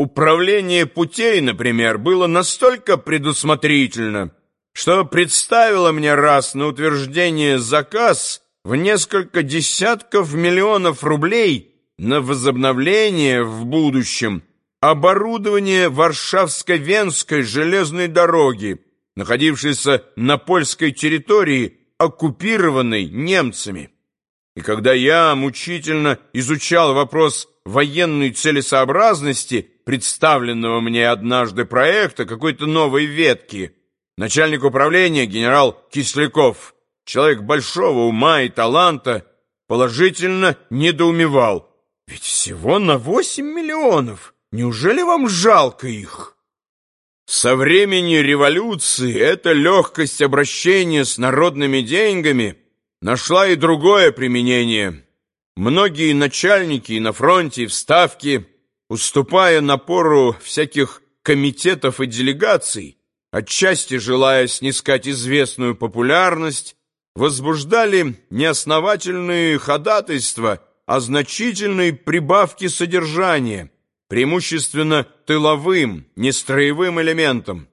Управление путей, например, было настолько предусмотрительно, что представило мне раз на утверждение заказ в несколько десятков миллионов рублей на возобновление в будущем оборудования Варшавско-Венской железной дороги, находившейся на польской территории, оккупированной немцами. И когда я мучительно изучал вопрос военной целесообразности представленного мне однажды проекта какой-то новой ветки, начальник управления генерал Кисляков, человек большого ума и таланта, положительно недоумевал. Ведь всего на 8 миллионов. Неужели вам жалко их? Со времени революции эта легкость обращения с народными деньгами нашла и другое применение. Многие начальники на фронте, и в Ставке, уступая напору всяких комитетов и делегаций, отчасти желая снискать известную популярность, возбуждали неосновательные ходатайства о значительной прибавке содержания, преимущественно тыловым, нестроевым элементом.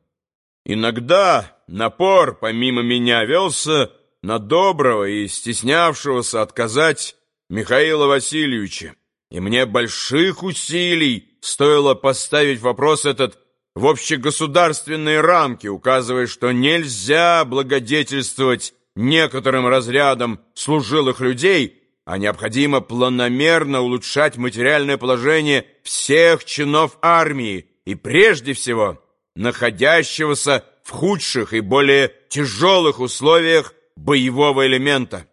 Иногда напор, помимо меня, велся на доброго и стеснявшегося отказать Михаила Васильевича, и мне больших усилий стоило поставить вопрос этот в общегосударственные рамки, указывая, что нельзя благодетельствовать некоторым разрядам служилых людей, а необходимо планомерно улучшать материальное положение всех чинов армии и прежде всего находящегося в худших и более тяжелых условиях боевого элемента.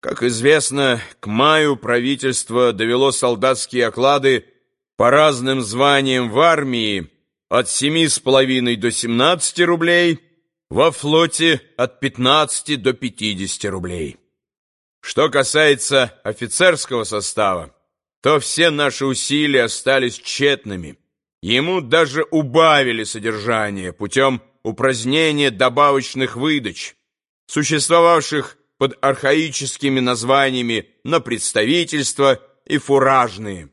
Как известно, к маю правительство довело солдатские оклады по разным званиям в армии от 7,5 до 17 рублей, во флоте от 15 до 50 рублей. Что касается офицерского состава, то все наши усилия остались тщетными. Ему даже убавили содержание путем упразднения добавочных выдач, существовавших под архаическими названиями на представительство и фуражные.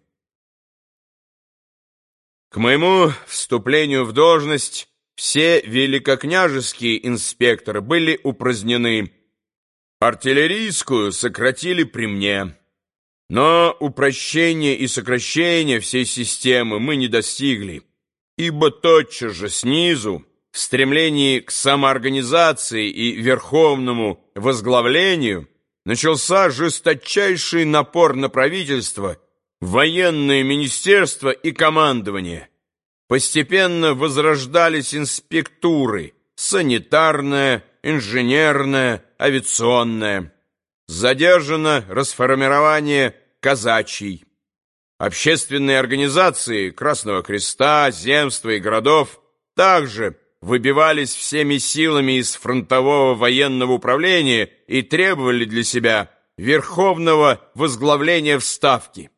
К моему вступлению в должность все великокняжеские инспекторы были упразднены. Артиллерийскую сократили при мне. Но упрощения и сокращения всей системы мы не достигли, ибо тотчас же снизу в стремлении к самоорганизации и верховному возглавлению начался жесточайший напор на правительство, военное министерство и командование. Постепенно возрождались инспектуры, санитарная, инженерная, авиационная. Задержано расформирование казачьей. Общественные организации Красного Креста, земства и городов также выбивались всеми силами из фронтового военного управления и требовали для себя верховного возглавления в Ставке.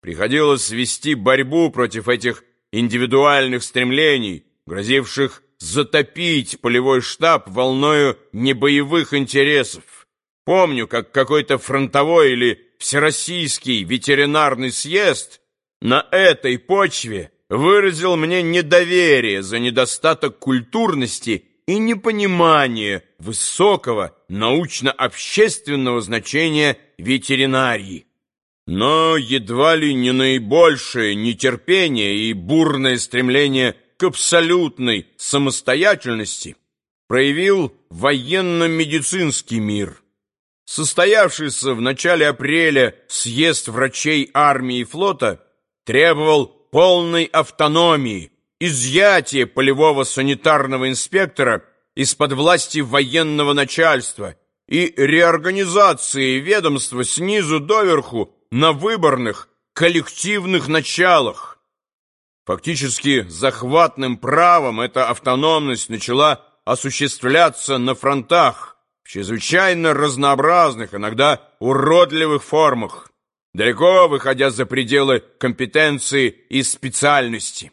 Приходилось вести борьбу против этих индивидуальных стремлений, грозивших затопить полевой штаб волною небоевых интересов. Помню, как какой-то фронтовой или всероссийский ветеринарный съезд на этой почве выразил мне недоверие за недостаток культурности и непонимание высокого научно-общественного значения ветеринарии. Но едва ли не наибольшее нетерпение и бурное стремление к абсолютной самостоятельности проявил военно-медицинский мир. Состоявшийся в начале апреля съезд врачей армии и флота требовал полной автономии, изъятия полевого санитарного инспектора из-под власти военного начальства и реорганизации ведомства снизу доверху на выборных коллективных началах. Фактически захватным правом эта автономность начала осуществляться на фронтах в чрезвычайно разнообразных, иногда уродливых формах далеко выходя за пределы компетенции и специальности.